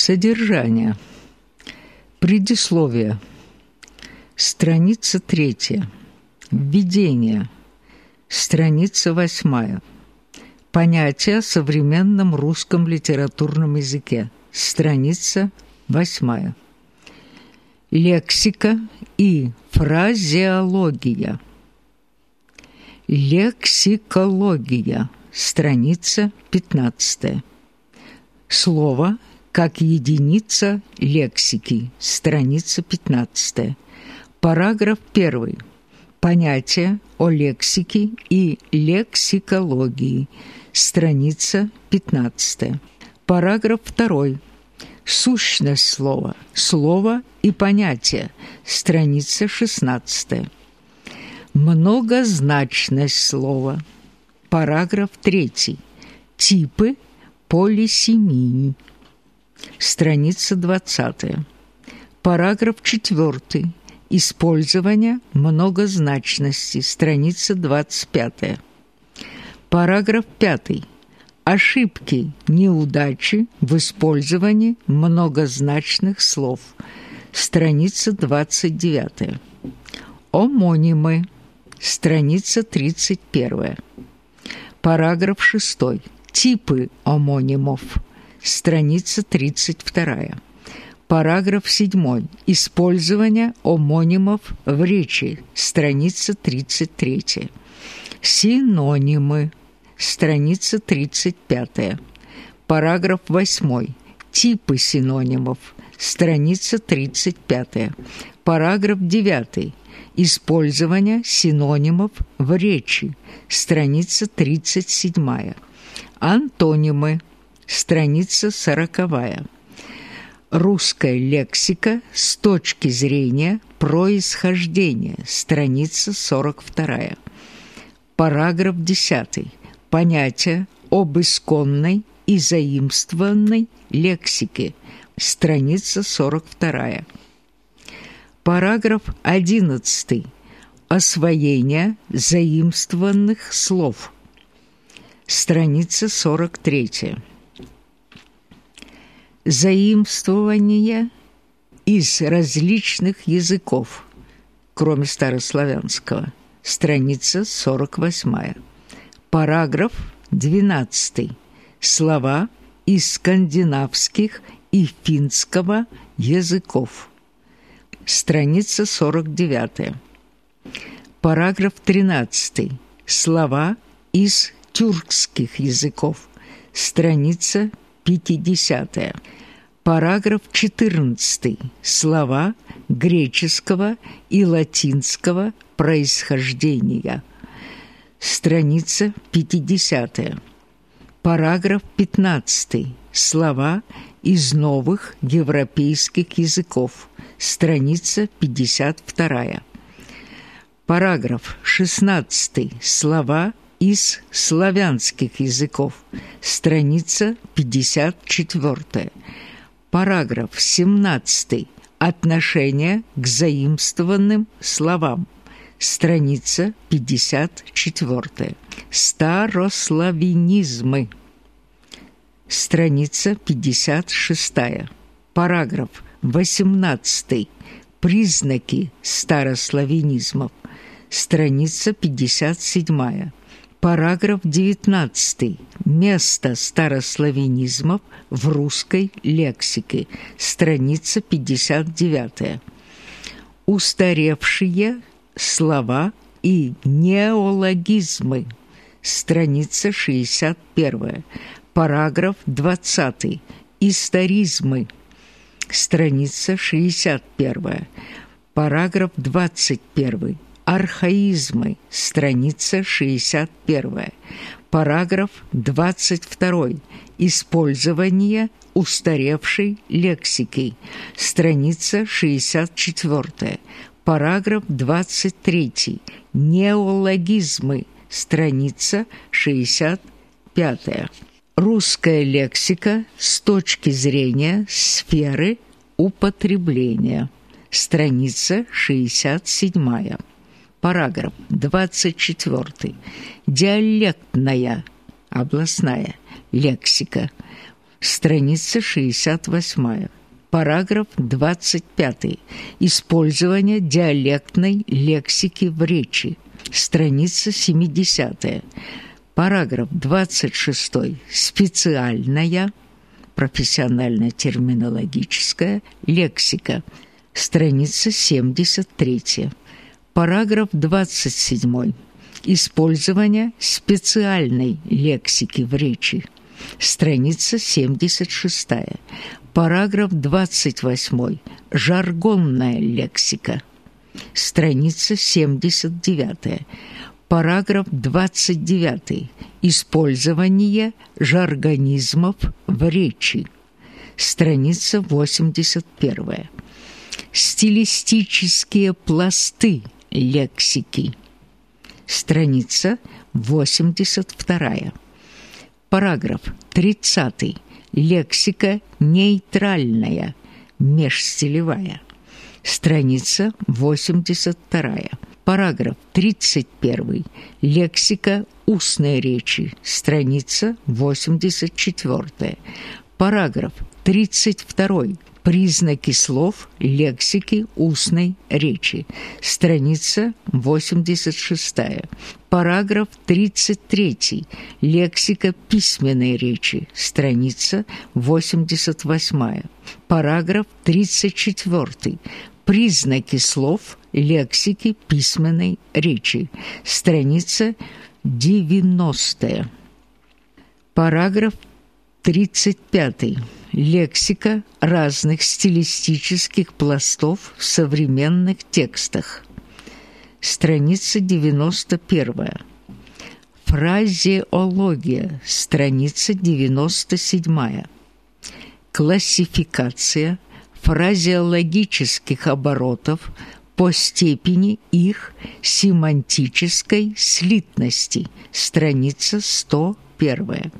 Содержание. Предисловие. Страница третья. Введение. Страница восьмая. Понятие о современном русском литературном языке. Страница восьмая. Лексика и фразеология. Лексикология. Страница 15. Слово как единица лексики. Страница 15. Параграф 1. Понятие о лексике и лексикологии. Страница 15. Параграф 2. Сущность слова. Слово и понятие. Страница 16. Многозначность слова. Параграф 3. Типы полисемии. Страница 20. Параграф 4. Использование многозначности. Страница 25. Параграф 5. Ошибки, неудачи в использовании многозначных слов. Страница 29. Омонимы. Страница 31. Параграф 6. Типы омонимов. Страница 32. Параграф 7. Использование омонимов в речи. Страница 33. Синонимы. Страница 35. Параграф 8. Типы синонимов. Страница 35. Параграф 9. Использование синонимов в речи. Страница 37. Антонимы. Страница 40. Русская лексика с точки зрения происхождения. Страница 42. Параграф 10. Понятие об исконной и заимствованной лексике. Страница 42. Параграф 11. Освоение заимствованных слов. Страница 43. Заимствование из различных языков, кроме старославянского. Страница 48. Параграф 12. Слова из скандинавских и финского языков страница 49. Параграф 13. Слова из тюркских языков, страница 50. Параграф 14. Слова греческого и латинского происхождения, страница 50. Параграф 15. Слова из новых европейских языков, страница 52. Параграф 16. Слова из славянских языков, страница 54. Параграф 17. Отношение к заимствованным словам, страница 54. Старославянизмы, страница 56. Параграф 18. Признаки старославянизмов. Страница 57. Параграф 19. Место старославянизмов в русской лексике. Страница 59. Устаревшие слова и неологизмы. Страница 61. Параграф 20. Историзмы страница 61, параграф 21, архаизмы, страница 61, параграф 22, использование устаревшей лексики, страница 64, параграф 23, неологизмы, страница 65. Русская лексика с точки зрения сферы употребления. Страница 67. Параграф 24. Диалектная областная лексика. страница 68. Параграф 25. Использование диалектной лексики в речи. Страница 70. Параграф 26. Специальная профессионально-терминологическая лексика. Страница 73. Параграф 27. Использование специальной лексики в речи. Страница 76. Параграф 28. Жаргонная лексика. Страница 79. Параграф 29. Использование жаргонизмов в речи. Страница 81. Стилистические пласты лексики. Страница 82. Параграф 30. Лексика нейтральная, межстилевая. Страница 82. Параграф 31. Лексика устной речи. Страница 84. Параграф 32. Признаки слов лексики устной речи. Страница 86. Параграф 33. Лексика письменной речи. Страница 88. Параграф 34. Признаки слов лексики письменной речи. Страница 90. Параграф 35. Лексика разных стилистических пластов в современных текстах. Страница 91. Фразеология. Страница 97. Классификация фразеологических оборотов по степени их семантической слитности. Страница 101.